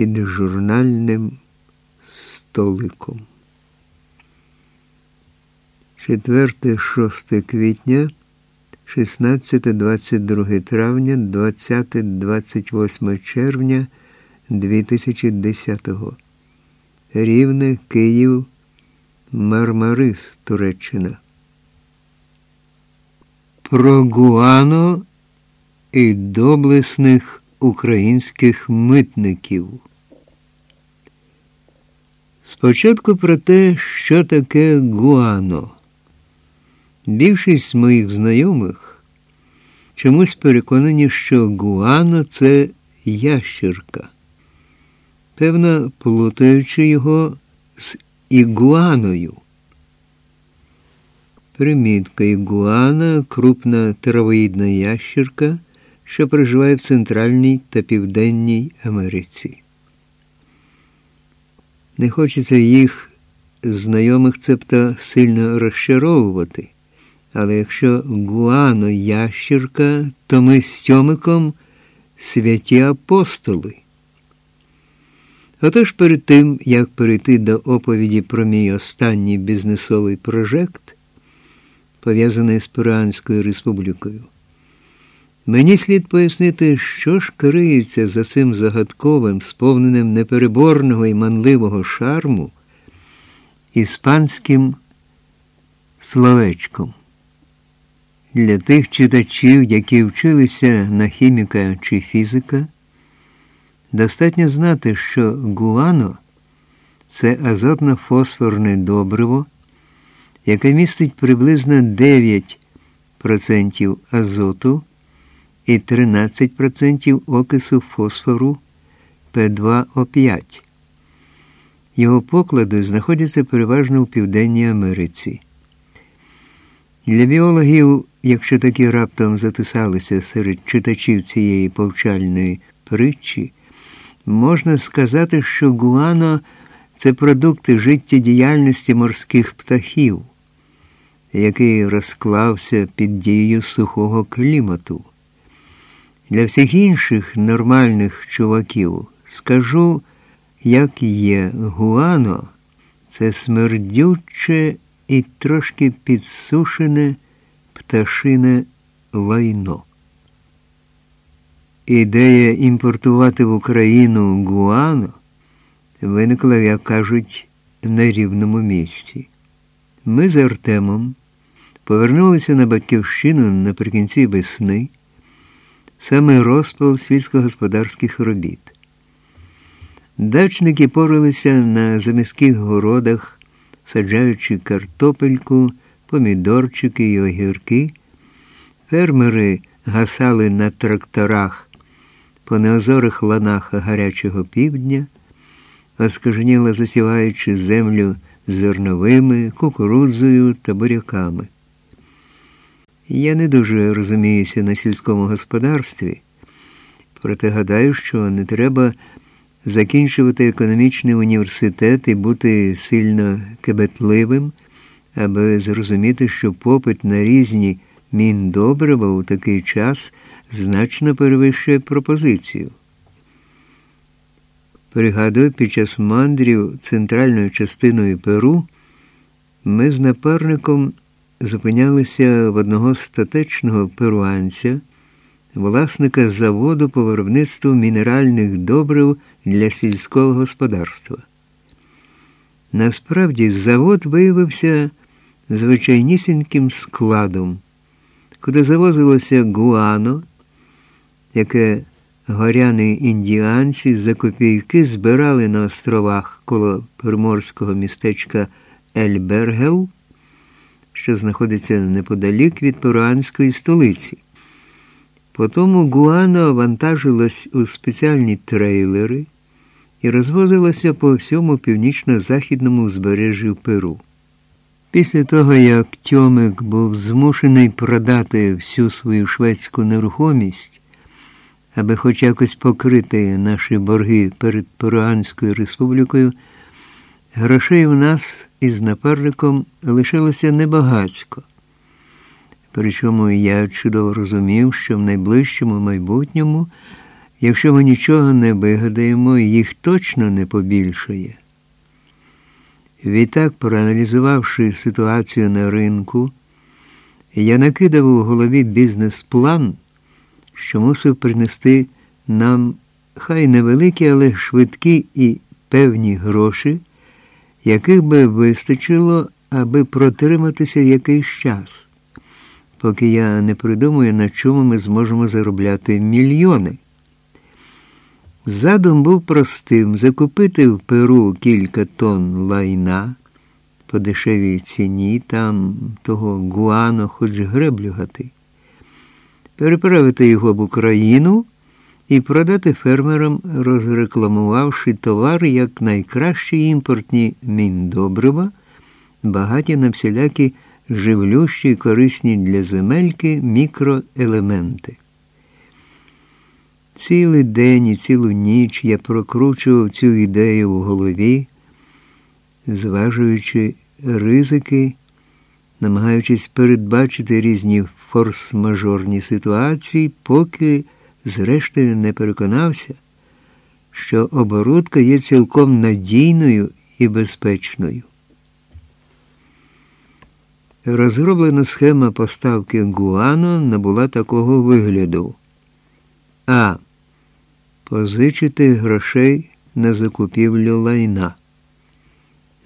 під журнальним столиком. 4-6 квітня, 16-22 травня, 20-28 червня 2010 Рівне Київ, Мармарис, Туреччина. Про Гуано і доблесних українських митників. Спочатку про те, що таке гуано. Більшість моїх знайомих чомусь переконані, що гуано це ящерка, певно, плутаючи його з ігуаною. Примітка ігуана крупна травоїдна ящерка, що проживає в Центральній та Південній Америці. Не хочеться їх знайомих цебто сильно розчаровувати. Але якщо гуано ящірка, то ми з Тьомиком святі апостоли. Отож перед тим, як перейти до оповіді про мій останній бізнесовий прожект, пов'язаний з Перуанською республікою, мені слід пояснити, що ж криється за цим загадковим, сповненим непереборного і манливого шарму іспанським словечком. Для тих читачів, які вчилися на хіміка чи фізика, достатньо знати, що гуано це азотно-фосфорне добриво, яке містить приблизно 9% азоту і 13% окису фосфору П2О5. Його поклади знаходяться переважно у Південній Америці. Для біологів, якщо такі раптом затисалися серед читачів цієї повчальної притчі, можна сказати, що гуано це продукти життєдіяльності морських птахів, який розклався під дією сухого клімату. Для всіх інших нормальних чуваків скажу, як є гуано, це смердюче і трошки підсушене пташине лайно. Ідея імпортувати в Україну гуано виникла, як кажуть, на рівному місці. Ми з Артемом повернулися на Батьківщину наприкінці весни, саме розпал сільськогосподарських робіт. Дачники поралися на заміських городах саджаючи картопельку, помідорчики і огірки, фермери гасали на тракторах по неозорих ланах гарячого півдня, оскаженіла засіваючи землю зерновими, кукурудзою та буряками. Я не дуже розуміюся на сільському господарстві, проте гадаю, що не треба закінчувати економічний університет і бути сильно кебетливим, аби зрозуміти, що попит на різні міндобрива у такий час значно перевищує пропозицію. Пригадую, під час мандрів центральною частиною Перу ми з напарником зупинялися в одного статечного перуанця власника заводу по виробництву мінеральних добрив для сільського господарства. Насправді, завод виявився звичайнісіньким складом, куди завозилося гуано, яке горяни індіанці за копійки збирали на островах коло приморського містечка Ельбергел, що знаходиться неподалік від перуанської столиці. Потому Гуано вантажилось у спеціальні трейлери і розвозилося по всьому північно-західному узбережжю Перу. Після того, як Тьомик був змушений продати всю свою шведську нерухомість, аби хоч якось покрити наші борги перед Перуанською республікою, грошей у нас із напарником лишилося небагацько. Причому я чудово розумів, що в найближчому майбутньому Якщо ми нічого не вигадаємо, їх точно не побільшає. Відтак, проаналізувавши ситуацію на ринку, я накидав у голові бізнес-план, що мусив принести нам хай невеликі, але швидкі і певні гроші, яких би вистачило, аби протриматися якийсь час, поки я не придумаю, на чому ми зможемо заробляти мільйони. Задум був простим. Закупити в Перу кілька тонн лайна по дешевій ціні, там того гуано хоч греблю гати, переправити його в Україну і продати фермерам, розрекламувавши товар як найкращі імпортні міндобрива, багаті на всілякі живлющі і корисні для земельки мікроелементи. Цілий день і цілу ніч я прокручував цю ідею в голові, зважуючи ризики, намагаючись передбачити різні форс-мажорні ситуації, поки, зрештою, не переконався, що оборудка є цілком надійною і безпечною. Розроблена схема поставки гуано набула такого вигляду. А. Позичити грошей на закупівлю лайна.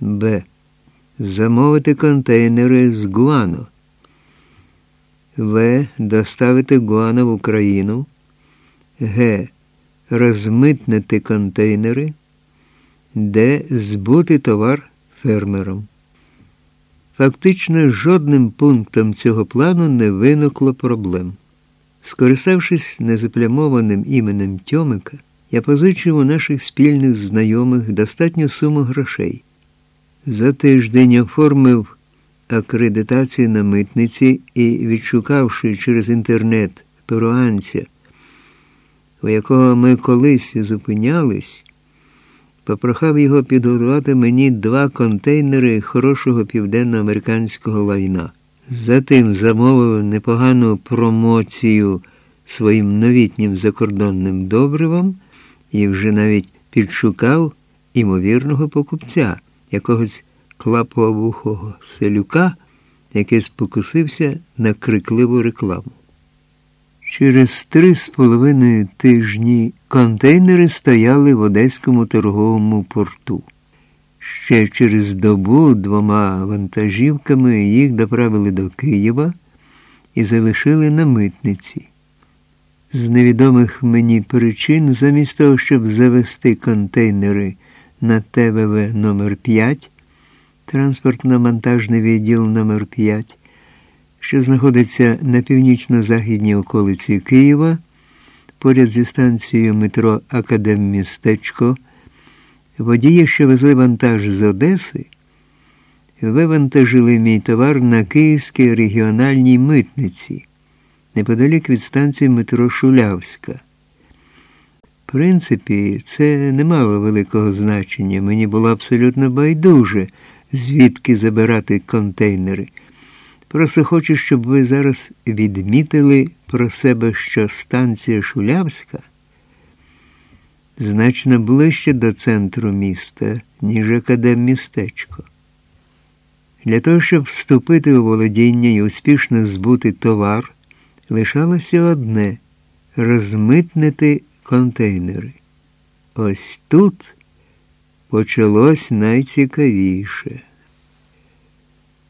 Б. Замовити контейнери з гуано. В. Доставити гуано в Україну. Г. Розмитнити контейнери. Д. Збути товар фермерам. Фактично, жодним пунктом цього плану не виникло проблем. Скориставшись незаплямованим іменем Тьомика, я позичив у наших спільних знайомих достатню суму грошей. За тиждень оформив акредитацію на митниці і, відшукавши через інтернет перуанця, у якого ми колись зупинялись, попрохав його підготувати мені два контейнери хорошого південноамериканського лайна. Затим замовив непогану промоцію своїм новітнім закордонним добривам і вже навіть підшукав імовірного покупця, якогось клаповухого селюка, який спокусився на крикливу рекламу. Через три з половиною тижні контейнери стояли в Одеському торговому порту. Ще через добу двома вантажівками їх доправили до Києва і залишили на митниці. З невідомих мені причин, замість того, щоб завести контейнери на ТВВ номер 5 транспортно-монтажний відділ номер 5 що знаходиться на північно-західній околиці Києва, поряд зі станцією метро Академмістечко, Водії, що везли вантаж з Одеси, вивантажили мій товар на Київській регіональній митниці, неподалік від станції метро Шулявська. В принципі, це не мало великого значення. Мені було абсолютно байдуже, звідки забирати контейнери. Просто хочу, щоб ви зараз відмітили про себе, що станція Шулявська значно ближче до центру міста, ніж академмістечко. Для того, щоб вступити у володіння і успішно збути товар, лишалося одне розмитнити контейнери. Ось тут почалось найцікавіше.